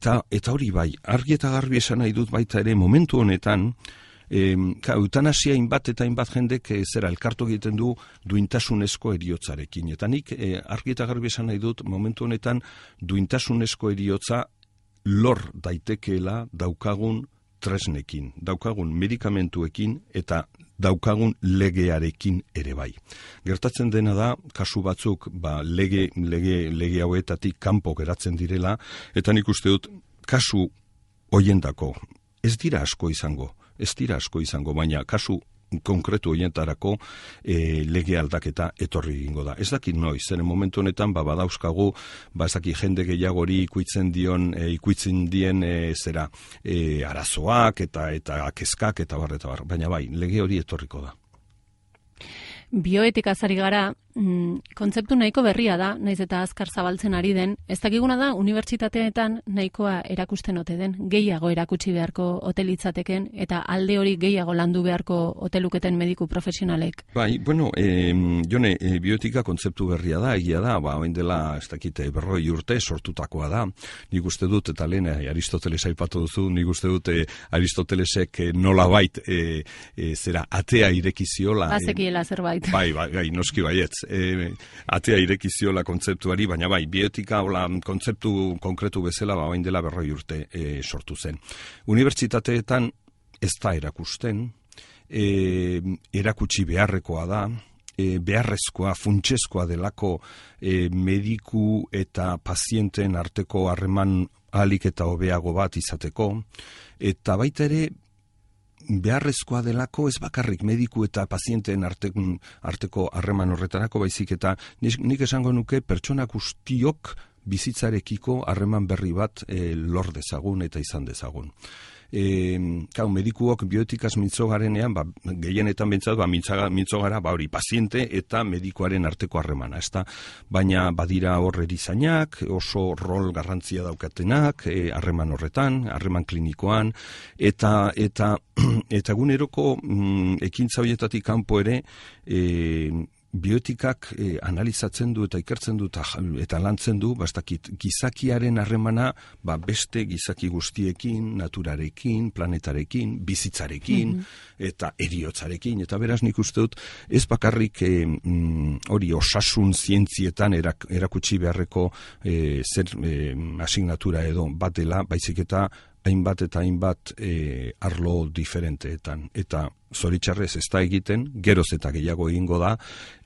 eta eta hori bai, argi eta garbi esan nahi dut baita ere momentu honetan, E, ka, eutanasia inbat eta inbat jendek e, zera elkartu egiten du duintasunezko eriotzarekin. Eta nik e, argi eta garbi esan nahi dut momentu honetan duintasunezko eriotza lor daitekeela daukagun tresnekin, daukagun medikamentuekin eta daukagun legearekin ere bai. Gertatzen dena da, kasu batzuk ba, lege, lege, lege hauetatik kanpo geratzen direla, eta nik uste dut, kasu hoiendako, ez dira asko izango, ez dira asko izango, baina kasu konkretu hoietarako e, lege aldaketa etorri egingo da. Ez dakit noiz, zeren momentu honetan ba badauzkagu, ba ez dakit jende gehiagori ikuitzen dion, e, ikuitzen dien e, zera e, arazoak eta eta kezkak eta bar eta bar, baina bai, lege hori etorriko da. Bioetika zari gara, mm, kontzeptu nahiko berria da, naiz eta azkar zabaltzen ari den, ez dakiguna da, unibertsitateetan nahikoa erakusten ote den, gehiago erakutsi beharko hotelitzateken, eta alde hori gehiago landu beharko hoteluketen mediku profesionalek. Bai, bueno, e, jone, e, bioetika kontzeptu berria da, egia da, ba, oin dela, ez dakite, berroi urte sortutakoa da, nik uste dut, eta lehen, e, Aristoteles aipatu duzu, nik uste dut, e, Aristotelesek e, nola bait, e, e, zera, atea irekiziola. Bazekiela zerbait. Bai, bai, bai, noski baietz e, atea irekiziola kontzeptuari, baina bai, biotika hola kontzeptu konkretu bezala ba, bain dela berroi urte e, sortu zen. Unibertsitateetan ez da erakusten, e, erakutsi beharrekoa da, e, beharrezkoa, funtsezkoa delako e, mediku eta pazienten arteko harreman alik eta hobeago bat izateko, eta baita ere beharrezkoa delako ez bakarrik mediku eta pazienteen arte, arteko harreman horretarako baizik eta nik esango nuke pertsona guztiok bizitzarekiko harreman berri bat e, lor dezagun eta izan dezagun e, kau, medikuok bioetikaz mintzo garenean, ba, gehienetan bentsat, ba, mintzo gara, ba, hori, paziente eta medikoaren arteko harremana, ezta? Baina, badira hor erizainak, oso rol garrantzia daukatenak, e, harreman horretan, harreman klinikoan, eta, eta, eta guneroko mm, ekintza horietatik kanpo ere, e, bioetikak e, analizatzen du eta ikertzen du eta, eta lantzen du bastakit gizakiaren harremana ba, beste gizaki guztiekin, naturarekin, planetarekin, bizitzarekin mhm. eta eriotzarekin eta beraz nik uste dut ez bakarrik e, hori osasun zientzietan erak, erakutsi beharreko e, zer e, asignatura edo bat dela baizik eta hainbat eta hainbat e, arlo diferenteetan. Eta zoritxarrez ez da egiten, geroz eta gehiago egingo da,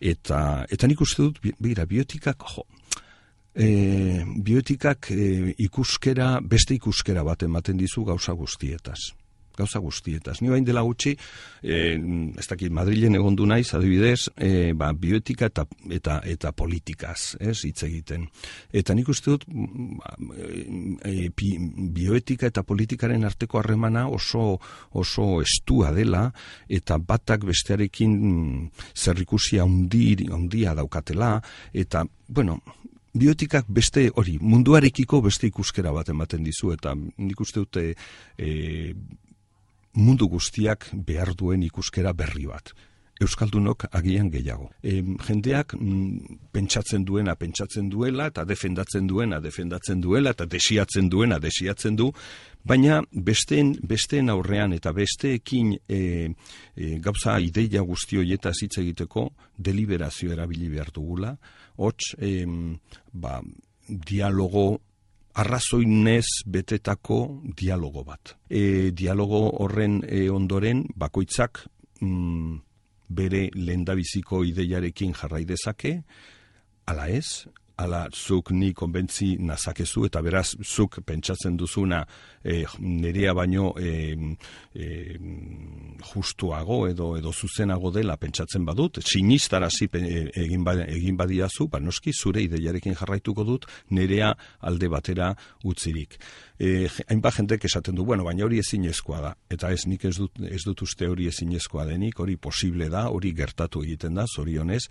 eta, eta nik uste dut, bira, biotikak, jo, e, biotikak e, ikuskera, beste ikuskera bat ematen dizu gauza guztietaz gauza guztietaz. Ni bain dela gutxi, e, ez dakit, Madrilen egondu naiz, adibidez, e, ba, bioetika eta, eta, eta politikaz, ez, hitz egiten. Eta nik uste dut, e, bioetika eta politikaren arteko harremana oso, oso estua dela, eta batak bestearekin zerrikusia handia daukatela, eta, bueno, bioetikak beste hori, munduarekiko beste ikuskera bat ematen dizu, eta nik uste dute e, mundu guztiak behar duen ikuskera berri bat. Euskaldunok agian gehiago. E, jendeak mm, pentsatzen duena, pentsatzen duela, eta defendatzen duena, defendatzen duela, eta desiatzen duena, desiatzen du, baina besteen, besteen aurrean eta besteekin e, e, gauza ideia guzti horieta hitz egiteko deliberazio erabili behar dugula, hots, e, ba, dialogo arrazoinez betetako dialogo bat. E, dialogo horren e, ondoren bakoitzak mm, bere lendabiziko ideiarekin jarrai dezake, ala ez, ala zuk ni konbentzi nazakezu eta beraz zuk pentsatzen duzuna e, nerea baino e, e, justuago edo edo zuzenago dela pentsatzen badut. Sinistarazi egin ba, egin badiazu ba noski zure ideiarekin jarraituko dut nerea alde batera utzirik. E, hainbat jendek esaten du bueno baina hori ezinezkoa da. Eta ez nik ez dut ez dut uste hori ezinezkoa denik hori posible da hori gertatu egiten da zorionez